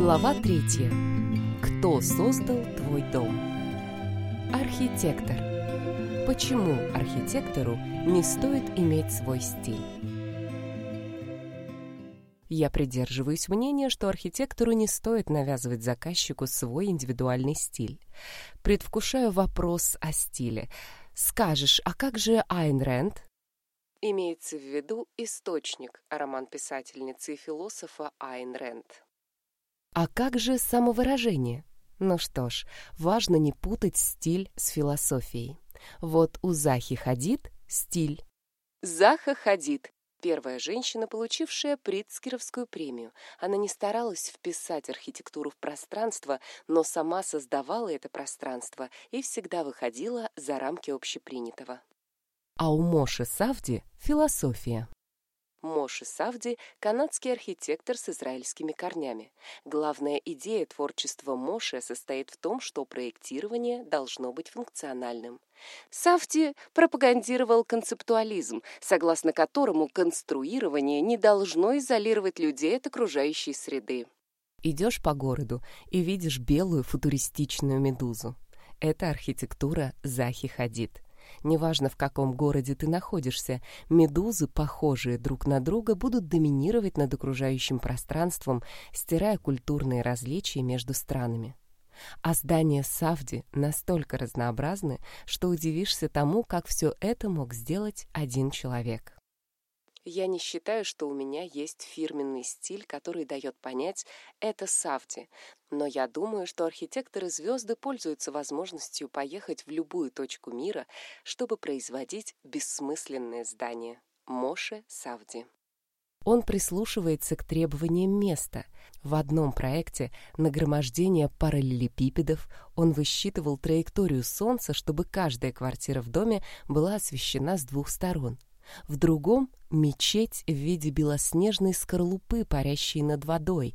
Глава третья. Кто создал твой дом? Архитектор. Почему архитектору не стоит иметь свой стиль? Я придерживаюсь мнения, что архитектору не стоит навязывать заказчику свой индивидуальный стиль. Предвкушаю вопрос о стиле. Скажешь, а как же Айн Рэнд? Имеется в виду источник, роман писательницы и философа Айн Рэнд. А как же самовыражение? Ну что ж, важно не путать стиль с философией. Вот у Захи Хадид стиль. Заха Хадид Первая женщина, получившая Притцкеровскую премию. Она не старалась вписать архитектуру в пространство, но сама создавала это пространство и всегда выходила за рамки общепринятого. А у Моши Савди — философия. Моши Савди – канадский архитектор с израильскими корнями. Главная идея творчества Моши состоит в том, что проектирование должно быть функциональным. Савди пропагандировал концептуализм, согласно которому конструирование не должно изолировать людей от окружающей среды. Идешь по городу и видишь белую футуристичную медузу. Это архитектура Захи Хадид – Неважно, в каком городе ты находишься, медузы, похожие друг на друга, будут доминировать над окружающим пространством, стирая культурные различия между странами. А здания Савди настолько разнообразны, что удивишься тому, как все это мог сделать один человек. Я не считаю, что у меня есть фирменный стиль, который дает понять «это Савди», но я думаю, что архитекторы-звезды пользуются возможностью поехать в любую точку мира, чтобы производить бессмысленные здания. Моше Савди. Он прислушивается к требованиям места. В одном проекте нагромождение параллелепипедов он высчитывал траекторию Солнца, чтобы каждая квартира в доме была освещена с двух сторон – в другом — мечеть в виде белоснежной скорлупы, парящей над водой.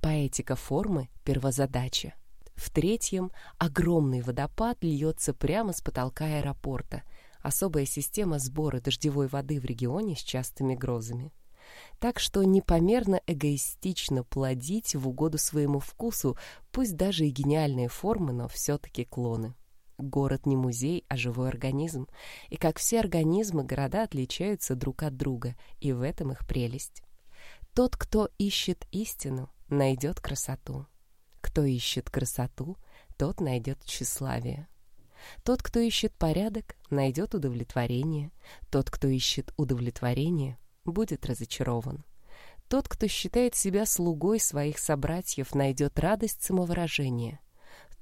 Поэтика формы — первозадача. В третьем — огромный водопад льется прямо с потолка аэропорта. Особая система сбора дождевой воды в регионе с частыми грозами. Так что непомерно эгоистично плодить в угоду своему вкусу, пусть даже и гениальные формы, но все-таки клоны. Город не музей, а живой организм. И как все организмы, города отличаются друг от друга, и в этом их прелесть. Тот, кто ищет истину, найдет красоту. Кто ищет красоту, тот найдет тщеславие. Тот, кто ищет порядок, найдет удовлетворение. Тот, кто ищет удовлетворение, будет разочарован. Тот, кто считает себя слугой своих собратьев, найдет радость самовыражения —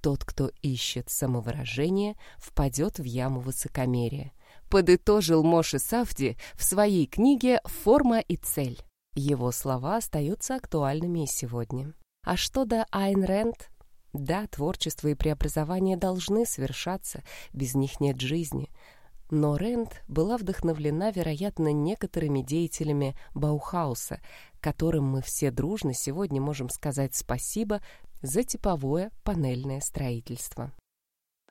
тот, кто ищет самовыражение, впадет в яму высокомерия. Подытожил Моше Сафди в своей книге «Форма и цель». Его слова остаются актуальными и сегодня. А что до Айн Рэнд? Да, творчество и преобразование должны совершаться, без них нет жизни. Но Рэнд была вдохновлена, вероятно, некоторыми деятелями Баухауса, которым мы все дружно сегодня можем сказать спасибо за типовое панельное строительство.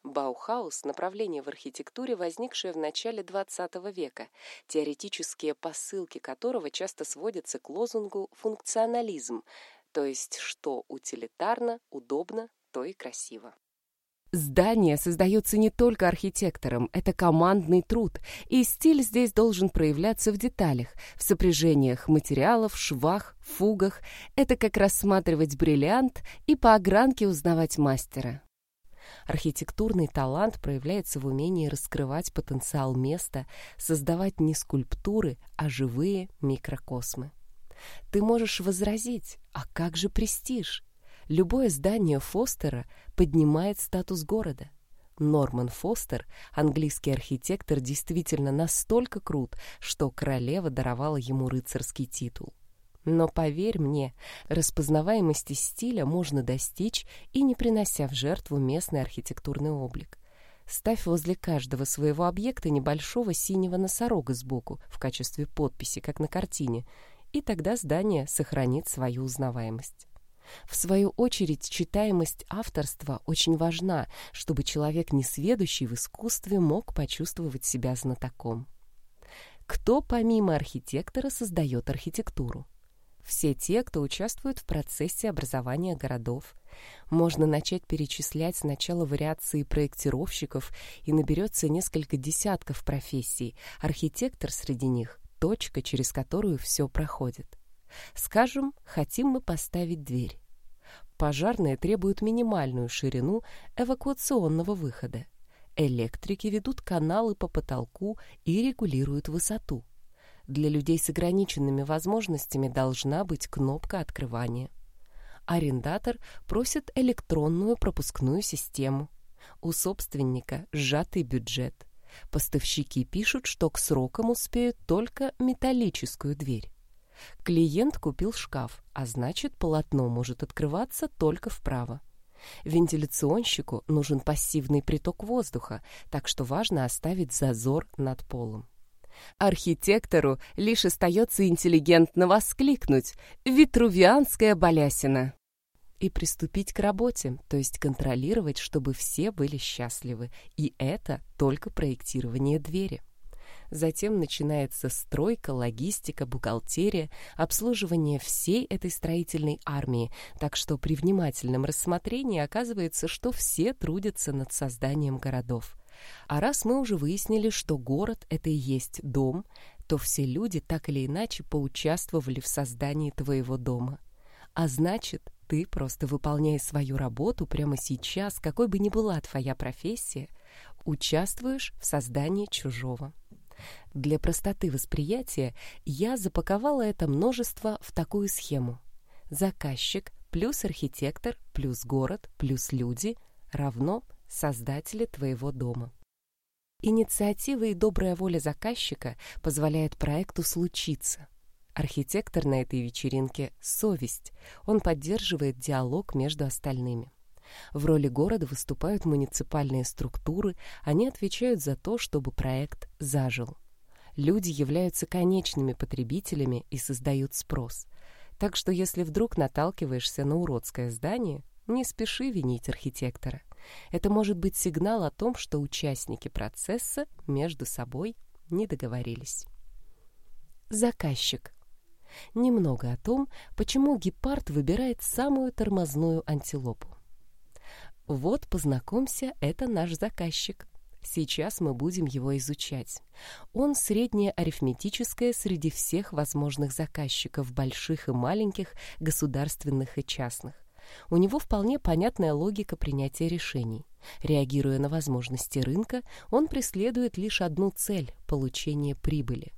Баухаус – направление в архитектуре, возникшее в начале XX века, теоретические посылки которого часто сводятся к лозунгу «функционализм», то есть что утилитарно, удобно, то и красиво. Здание создается не только архитектором, это командный труд, и стиль здесь должен проявляться в деталях, в сопряжениях материалов, швах, фугах. Это как рассматривать бриллиант и по огранке узнавать мастера. Архитектурный талант проявляется в умении раскрывать потенциал места, создавать не скульптуры, а живые микрокосмы. Ты можешь возразить, а как же престиж? Любое здание Фостера поднимает статус города. Норман Фостер, английский архитектор, действительно настолько крут, что королева даровала ему рыцарский титул. Но поверь мне, распознаваемости стиля можно достичь и не принося в жертву местный архитектурный облик. Ставь возле каждого своего объекта небольшого синего носорога сбоку в качестве подписи, как на картине, и тогда здание сохранит свою узнаваемость. В свою очередь, читаемость авторства очень важна, чтобы человек, несведущий в искусстве, мог почувствовать себя знатоком. Кто помимо архитектора создает архитектуру? все те, кто участвует в процессе образования городов. Можно начать перечислять сначала вариации проектировщиков, и наберется несколько десятков профессий. Архитектор среди них — точка, через которую все проходит. Скажем, хотим мы поставить дверь. Пожарные требуют минимальную ширину эвакуационного выхода. Электрики ведут каналы по потолку и регулируют высоту. Для людей с ограниченными возможностями должна быть кнопка открывания. Арендатор просит электронную пропускную систему. У собственника сжатый бюджет. Поставщики пишут, что к срокам успеют только металлическую дверь. Клиент купил шкаф, а значит, полотно может открываться только вправо. Вентиляционщику нужен пассивный приток воздуха, так что важно оставить зазор над полом. Архитектору лишь остается интеллигентно воскликнуть «Витрувианская балясина!» и приступить к работе, то есть контролировать, чтобы все были счастливы, и это только проектирование двери. Затем начинается стройка, логистика, бухгалтерия, обслуживание всей этой строительной армии, так что при внимательном рассмотрении оказывается, что все трудятся над созданием городов. А раз мы уже выяснили, что город — это и есть дом, то все люди так или иначе поучаствовали в создании твоего дома. А значит, ты просто выполняя свою работу прямо сейчас, какой бы ни была твоя профессия, участвуешь в создании чужого. Для простоты восприятия я запаковала это множество в такую схему. Заказчик плюс архитектор плюс город плюс люди равно создатели твоего дома. Инициатива и добрая воля заказчика позволяет проекту случиться. Архитектор на этой вечеринке — совесть. Он поддерживает диалог между остальными. В роли города выступают муниципальные структуры, они отвечают за то, чтобы проект зажил. Люди являются конечными потребителями и создают спрос. Так что если вдруг наталкиваешься на уродское здание, не спеши винить архитектора. Это может быть сигнал о том, что участники процесса между собой не договорились. Заказчик. Немного о том, почему гепард выбирает самую тормозную антилопу. Вот, познакомься, это наш заказчик. Сейчас мы будем его изучать. Он среднее арифметическое среди всех возможных заказчиков, больших и маленьких, государственных и частных. У него вполне понятная логика принятия решений. Реагируя на возможности рынка, он преследует лишь одну цель – получение прибыли.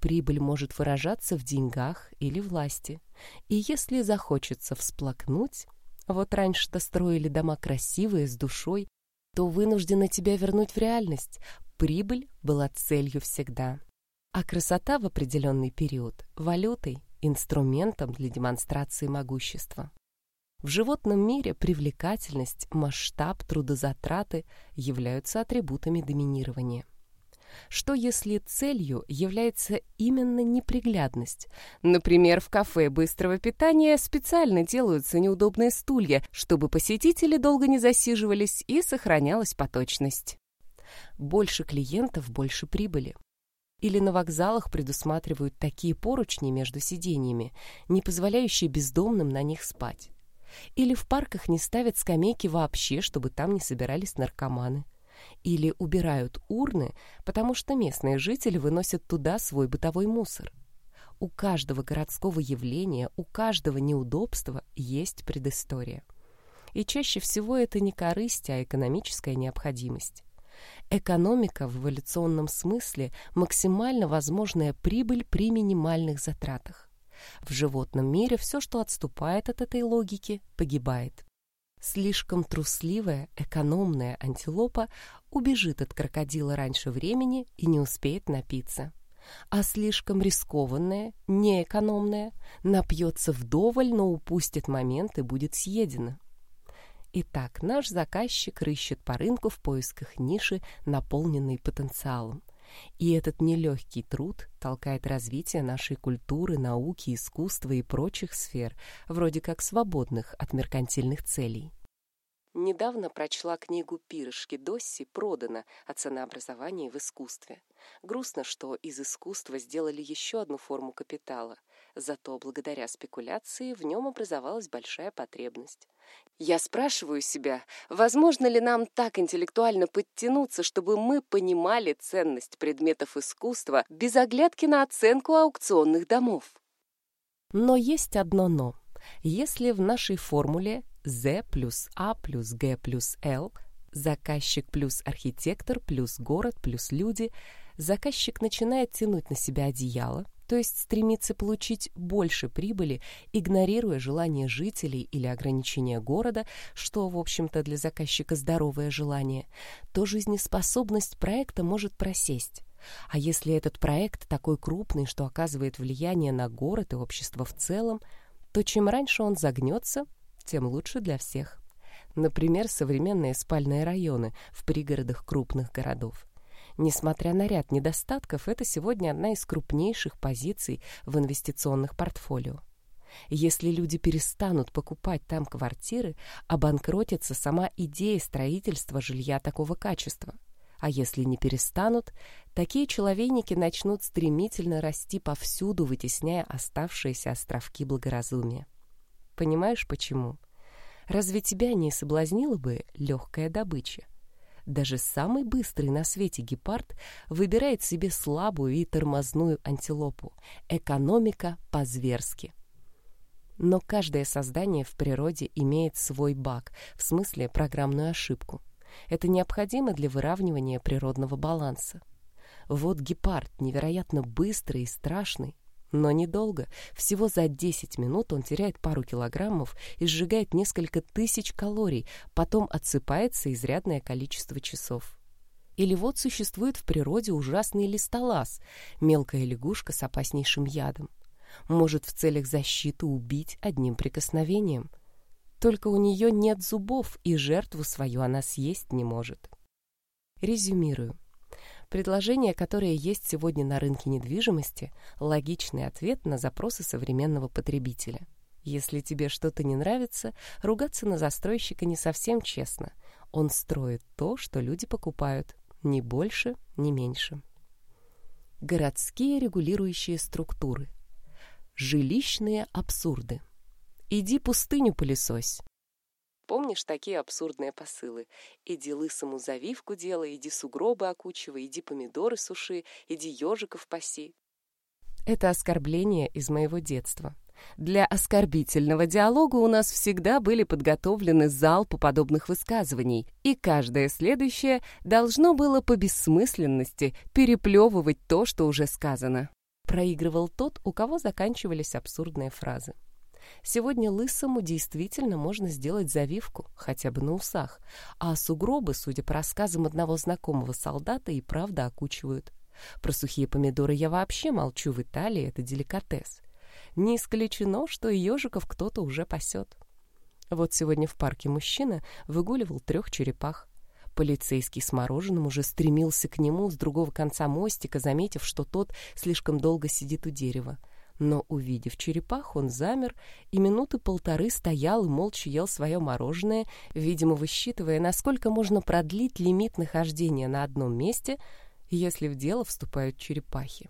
Прибыль может выражаться в деньгах или власти. И если захочется всплакнуть, вот раньше-то строили дома красивые, с душой, то вынуждена тебя вернуть в реальность. Прибыль была целью всегда. А красота в определенный период – валютой, инструментом для демонстрации могущества. В животном мире привлекательность, масштаб, трудозатраты являются атрибутами доминирования. Что если целью является именно неприглядность? Например, в кафе быстрого питания специально делаются неудобные стулья, чтобы посетители долго не засиживались и сохранялась поточность. Больше клиентов, больше прибыли. Или на вокзалах предусматривают такие поручни между сиденьями, не позволяющие бездомным на них спать. Или в парках не ставят скамейки вообще, чтобы там не собирались наркоманы или убирают урны, потому что местные жители выносят туда свой бытовой мусор. У каждого городского явления, у каждого неудобства есть предыстория. И чаще всего это не корысть, а экономическая необходимость. Экономика в эволюционном смысле – максимально возможная прибыль при минимальных затратах. В животном мире все, что отступает от этой логики, погибает. Слишком трусливая, экономная антилопа убежит от крокодила раньше времени и не успеет напиться. А слишком рискованная, неэкономная, напьется вдоволь, но упустит момент и будет съедена. Итак, наш заказчик рыщет по рынку в поисках ниши, наполненной потенциалом. И этот нелегкий труд толкает развитие нашей культуры, науки, искусства и прочих сфер, вроде как свободных от меркантильных целей. Недавно прочла книгу Пирышки Досси «Продано. О ценообразовании в искусстве». Грустно, что из искусства сделали еще одну форму капитала. Зато благодаря спекуляции в нем образовалась большая потребность. Я спрашиваю себя, возможно ли нам так интеллектуально подтянуться, чтобы мы понимали ценность предметов искусства без оглядки на оценку аукционных домов? Но есть одно «но». Если в нашей формуле Z плюс A плюс G плюс L заказчик плюс архитектор плюс город плюс люди, заказчик начинает тянуть на себя одеяло, то есть стремится получить больше прибыли, игнорируя желание жителей или ограничения города, что, в общем-то, для заказчика здоровое желание, то жизнеспособность проекта может просесть. А если этот проект такой крупный, что оказывает влияние на город и общество в целом, то чем раньше он загнется, тем лучше для всех. Например, современные спальные районы в пригородах крупных городов. Несмотря на ряд недостатков, это сегодня одна из крупнейших позиций в инвестиционных портфолио. Если люди перестанут покупать там квартиры, обанкротится сама идея строительства жилья такого качества. А если не перестанут, такие человейники начнут стремительно расти повсюду, вытесняя оставшиеся островки благоразумия. Понимаешь, почему? Разве тебя не соблазнила бы легкая добыча? Даже самый быстрый на свете гепард выбирает себе слабую и тормозную антилопу. Экономика по-зверски. Но каждое создание в природе имеет свой баг, в смысле программную ошибку. Это необходимо для выравнивания природного баланса. Вот гепард невероятно быстрый и страшный, но недолго. Всего за 10 минут он теряет пару килограммов и сжигает несколько тысяч калорий, потом отсыпается изрядное количество часов. Или вот существует в природе ужасный листолаз, мелкая лягушка с опаснейшим ядом. Может в целях защиты убить одним прикосновением. Только у нее нет зубов, и жертву свою она съесть не может. Резюмирую. Предложение, которое есть сегодня на рынке недвижимости, логичный ответ на запросы современного потребителя. Если тебе что-то не нравится, ругаться на застройщика не совсем честно. Он строит то, что люди покупают, ни больше, ни меньше. Городские регулирующие структуры. Жилищные абсурды. Иди пустыню пылесось. Помнишь такие абсурдные посылы? Иди лысому завивку делай, иди сугробы окучивай, иди помидоры суши, иди ежиков паси. Это оскорбление из моего детства. Для оскорбительного диалога у нас всегда были подготовлены залпы подобных высказываний, и каждое следующее должно было по бессмысленности переплевывать то, что уже сказано. Проигрывал тот, у кого заканчивались абсурдные фразы. Сегодня лысому действительно можно сделать завивку, хотя бы на усах, а сугробы, судя по рассказам одного знакомого солдата, и правда окучивают. Про сухие помидоры я вообще молчу, в Италии это деликатес. Не исключено, что и ежиков кто-то уже пасет. Вот сегодня в парке мужчина выгуливал трех черепах. Полицейский с мороженым уже стремился к нему с другого конца мостика, заметив, что тот слишком долго сидит у дерева. Но, увидев черепах, он замер и минуты полторы стоял и молча ел свое мороженое, видимо, высчитывая, насколько можно продлить лимит нахождения на одном месте, если в дело вступают черепахи.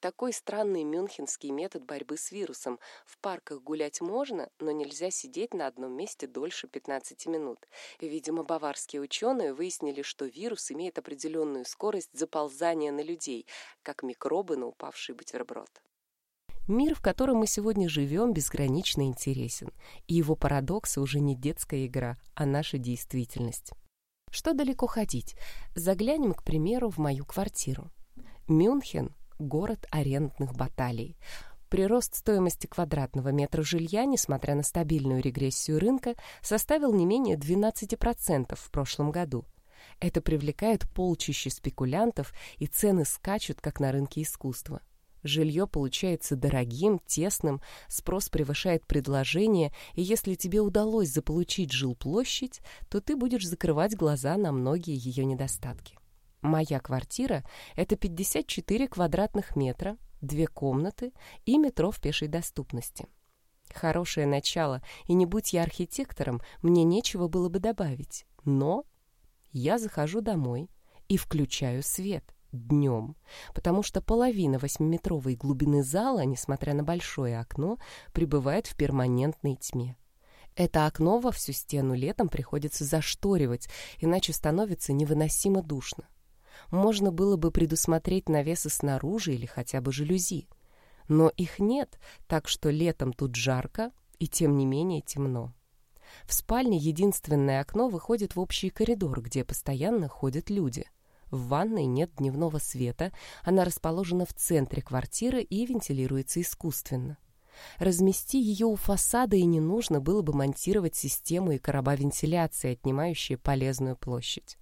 Такой странный мюнхенский метод борьбы с вирусом. В парках гулять можно, но нельзя сидеть на одном месте дольше 15 минут. Видимо, баварские ученые выяснили, что вирус имеет определенную скорость заползания на людей, как микробы на упавший бутерброд. Мир, в котором мы сегодня живем, безгранично интересен, и его парадоксы уже не детская игра, а наша действительность. Что далеко ходить? Заглянем, к примеру, в мою квартиру. Мюнхен – город арендных баталий. Прирост стоимости квадратного метра жилья, несмотря на стабильную регрессию рынка, составил не менее 12% в прошлом году. Это привлекает полчища спекулянтов, и цены скачут, как на рынке искусства. Жилье получается дорогим, тесным, спрос превышает предложение, и если тебе удалось заполучить жилплощадь, то ты будешь закрывать глаза на многие ее недостатки. Моя квартира — это 54 квадратных метра, две комнаты и метро в пешей доступности. Хорошее начало, и не будь я архитектором, мне нечего было бы добавить. Но я захожу домой и включаю свет — днем, потому что половина восьмиметровой глубины зала, несмотря на большое окно, пребывает в перманентной тьме. Это окно во всю стену летом приходится зашторивать, иначе становится невыносимо душно. Можно было бы предусмотреть навесы снаружи или хотя бы жалюзи. Но их нет, так что летом тут жарко и тем не менее темно. В спальне единственное окно выходит в общий коридор, где постоянно ходят люди. В ванной нет дневного света, она расположена в центре квартиры и вентилируется искусственно. Размести ее у фасада и не нужно было бы монтировать систему и короба вентиляции, отнимающие полезную площадь.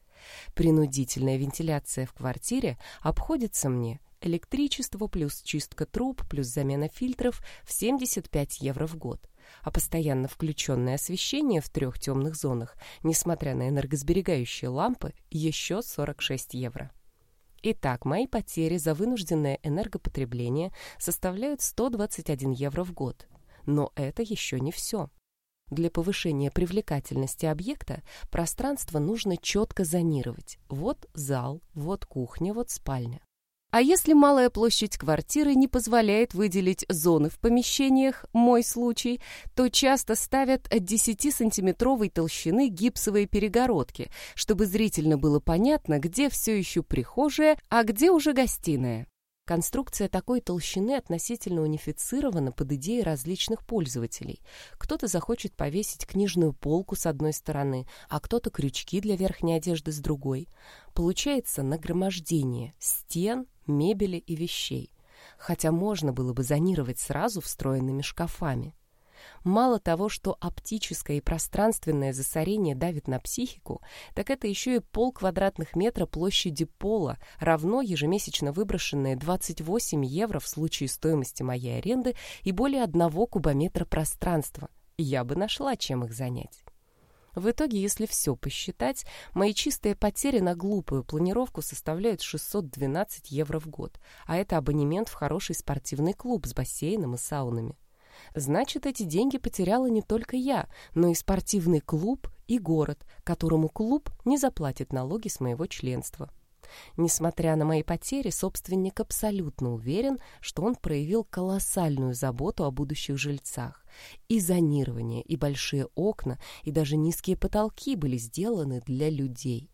Принудительная вентиляция в квартире обходится мне электричество плюс чистка труб плюс замена фильтров в 75 евро в год а постоянно включенное освещение в трех темных зонах, несмотря на энергосберегающие лампы, еще 46 евро. Итак, мои потери за вынужденное энергопотребление составляют 121 евро в год. Но это еще не все. Для повышения привлекательности объекта пространство нужно четко зонировать. Вот зал, вот кухня, вот спальня. А если малая площадь квартиры не позволяет выделить зоны в помещениях, мой случай, то часто ставят 10-сантиметровой толщины гипсовые перегородки, чтобы зрительно было понятно, где все еще прихожая, а где уже гостиная. Конструкция такой толщины относительно унифицирована под идеей различных пользователей. Кто-то захочет повесить книжную полку с одной стороны, а кто-то крючки для верхней одежды с другой. Получается нагромождение стен, мебели и вещей. Хотя можно было бы зонировать сразу встроенными шкафами. Мало того, что оптическое и пространственное засорение давит на психику, так это еще и пол квадратных метра площади пола, равно ежемесячно выброшенные 28 евро в случае стоимости моей аренды и более одного кубометра пространства. Я бы нашла, чем их занять. В итоге, если все посчитать, мои чистые потери на глупую планировку составляют 612 евро в год, а это абонемент в хороший спортивный клуб с бассейном и саунами. Значит, эти деньги потеряла не только я, но и спортивный клуб и город, которому клуб не заплатит налоги с моего членства. Несмотря на мои потери, собственник абсолютно уверен, что он проявил колоссальную заботу о будущих жильцах. И зонирование, и большие окна, и даже низкие потолки были сделаны для людей.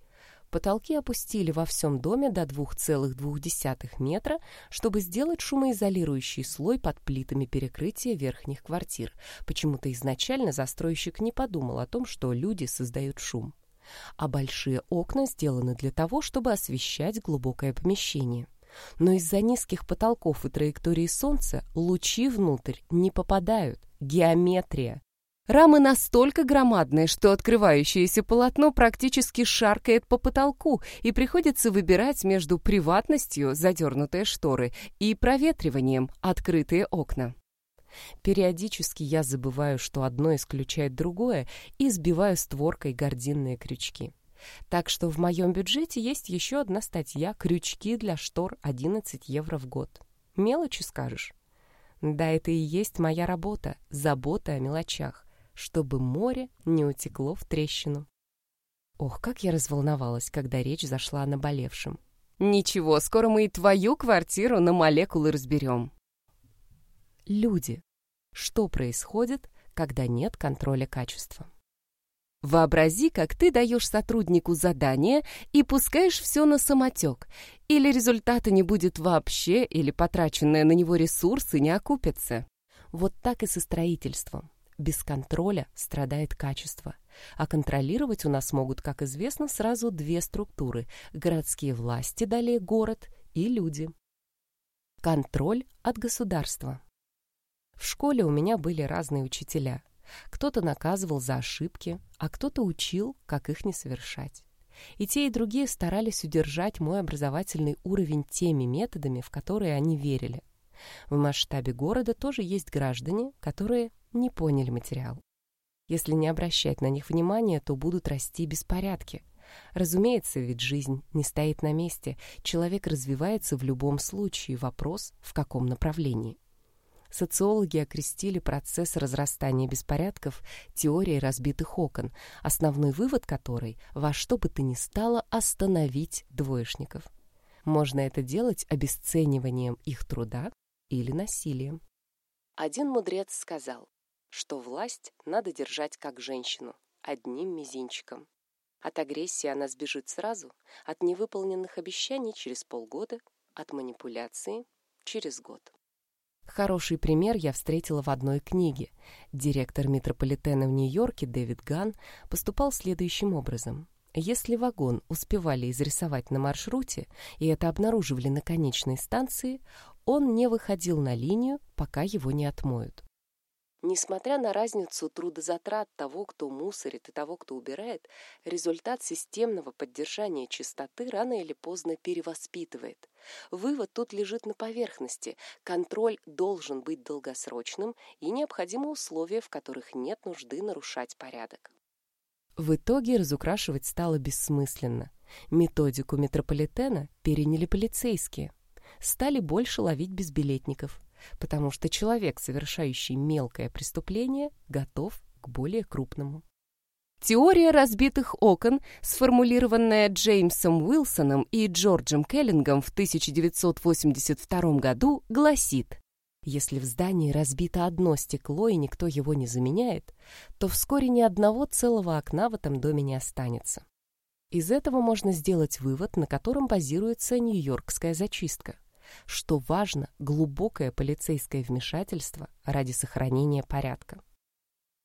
Потолки опустили во всем доме до 2,2 метра, чтобы сделать шумоизолирующий слой под плитами перекрытия верхних квартир. Почему-то изначально застройщик не подумал о том, что люди создают шум. А большие окна сделаны для того, чтобы освещать глубокое помещение. Но из-за низких потолков и траектории солнца лучи внутрь не попадают. Геометрия. Рамы настолько громадные, что открывающееся полотно практически шаркает по потолку, и приходится выбирать между приватностью, задернутые шторы, и проветриванием, открытые окна. Периодически я забываю, что одно исключает другое, и сбиваю створкой гординные крючки. Так что в моем бюджете есть еще одна статья «Крючки для штор 11 евро в год». Мелочи скажешь? Да, это и есть моя работа, забота о мелочах чтобы море не утекло в трещину. Ох, как я разволновалась, когда речь зашла о наболевшем. Ничего, скоро мы и твою квартиру на молекулы разберем. Люди. Что происходит, когда нет контроля качества? Вообрази, как ты даешь сотруднику задание и пускаешь все на самотек. Или результата не будет вообще, или потраченные на него ресурсы не окупятся. Вот так и со строительством. Без контроля страдает качество. А контролировать у нас могут, как известно, сразу две структуры – городские власти, далее город, и люди. Контроль от государства. В школе у меня были разные учителя. Кто-то наказывал за ошибки, а кто-то учил, как их не совершать. И те, и другие старались удержать мой образовательный уровень теми методами, в которые они верили. В масштабе города тоже есть граждане, которые не поняли материал. Если не обращать на них внимания, то будут расти беспорядки. Разумеется, ведь жизнь не стоит на месте, человек развивается в любом случае, вопрос в каком направлении. Социологи окрестили процесс разрастания беспорядков теорией разбитых окон, основной вывод которой – во что бы то ни стало остановить двоечников. Можно это делать обесцениванием их труда или насилием. Один мудрец сказал, что власть надо держать как женщину, одним мизинчиком. От агрессии она сбежит сразу, от невыполненных обещаний через полгода, от манипуляции через год. Хороший пример я встретила в одной книге. Директор метрополитена в Нью-Йорке Дэвид Ган поступал следующим образом. Если вагон успевали изрисовать на маршруте, и это обнаруживали на конечной станции, он не выходил на линию, пока его не отмоют. Несмотря на разницу трудозатрат того, кто мусорит, и того, кто убирает, результат системного поддержания чистоты рано или поздно перевоспитывает. Вывод тут лежит на поверхности. Контроль должен быть долгосрочным, и необходимы условия, в которых нет нужды нарушать порядок. В итоге разукрашивать стало бессмысленно. Методику метрополитена переняли полицейские. Стали больше ловить безбилетников – потому что человек, совершающий мелкое преступление, готов к более крупному. Теория разбитых окон, сформулированная Джеймсом Уилсоном и Джорджем Келлингом в 1982 году, гласит, если в здании разбито одно стекло и никто его не заменяет, то вскоре ни одного целого окна в этом доме не останется. Из этого можно сделать вывод, на котором базируется нью-йоркская зачистка что важно глубокое полицейское вмешательство ради сохранения порядка.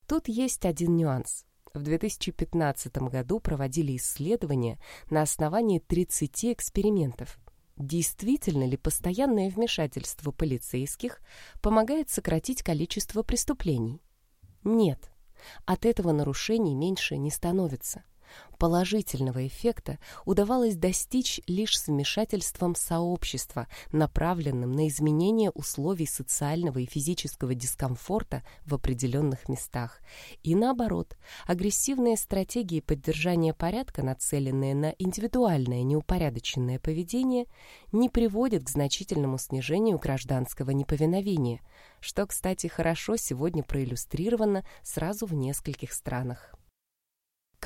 Тут есть один нюанс. В 2015 году проводили исследования на основании 30 экспериментов. Действительно ли постоянное вмешательство полицейских помогает сократить количество преступлений? Нет. От этого нарушений меньше не становится. Положительного эффекта удавалось достичь лишь с вмешательством сообщества, направленным на изменение условий социального и физического дискомфорта в определенных местах. И наоборот, агрессивные стратегии поддержания порядка, нацеленные на индивидуальное неупорядоченное поведение, не приводят к значительному снижению гражданского неповиновения, что, кстати, хорошо сегодня проиллюстрировано сразу в нескольких странах.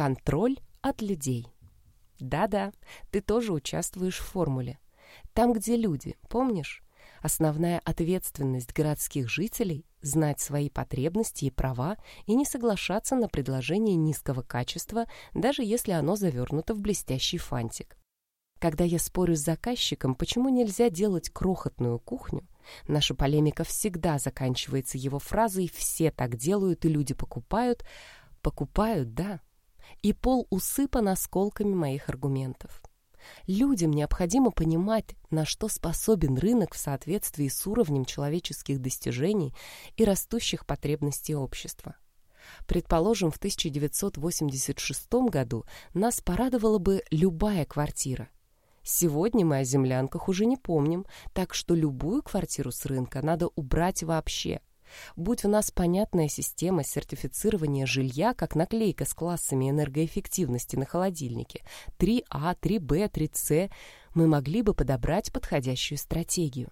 Контроль от людей. Да-да, ты тоже участвуешь в формуле. Там, где люди, помнишь? Основная ответственность городских жителей – знать свои потребности и права и не соглашаться на предложение низкого качества, даже если оно завернуто в блестящий фантик. Когда я спорю с заказчиком, почему нельзя делать крохотную кухню, наша полемика всегда заканчивается его фразой «все так делают и люди покупают». Покупают, да, и пол усыпан осколками моих аргументов. Людям необходимо понимать, на что способен рынок в соответствии с уровнем человеческих достижений и растущих потребностей общества. Предположим, в 1986 году нас порадовала бы любая квартира. Сегодня мы о землянках уже не помним, так что любую квартиру с рынка надо убрать вообще – Будь у нас понятная система сертифицирования жилья, как наклейка с классами энергоэффективности на холодильнике 3А, 3Б, 3С, мы могли бы подобрать подходящую стратегию.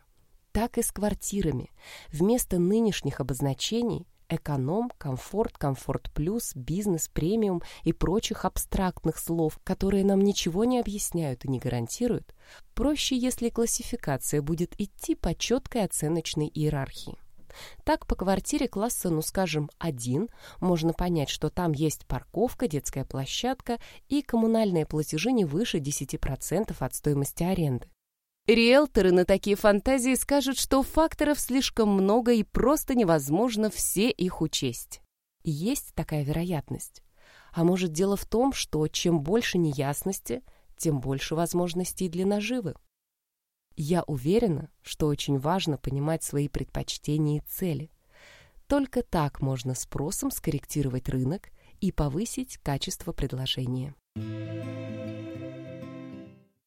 Так и с квартирами. Вместо нынешних обозначений эконом, комфорт, комфорт плюс, бизнес, премиум и прочих абстрактных слов, которые нам ничего не объясняют и не гарантируют, проще, если классификация будет идти по четкой оценочной иерархии. Так, по квартире класса, ну скажем, один, можно понять, что там есть парковка, детская площадка и коммунальные платежи не выше 10% от стоимости аренды. Риэлторы на такие фантазии скажут, что факторов слишком много и просто невозможно все их учесть. Есть такая вероятность. А может дело в том, что чем больше неясности, тем больше возможностей для наживы. Я уверена, что очень важно понимать свои предпочтения и цели. Только так можно спросом скорректировать рынок и повысить качество предложения.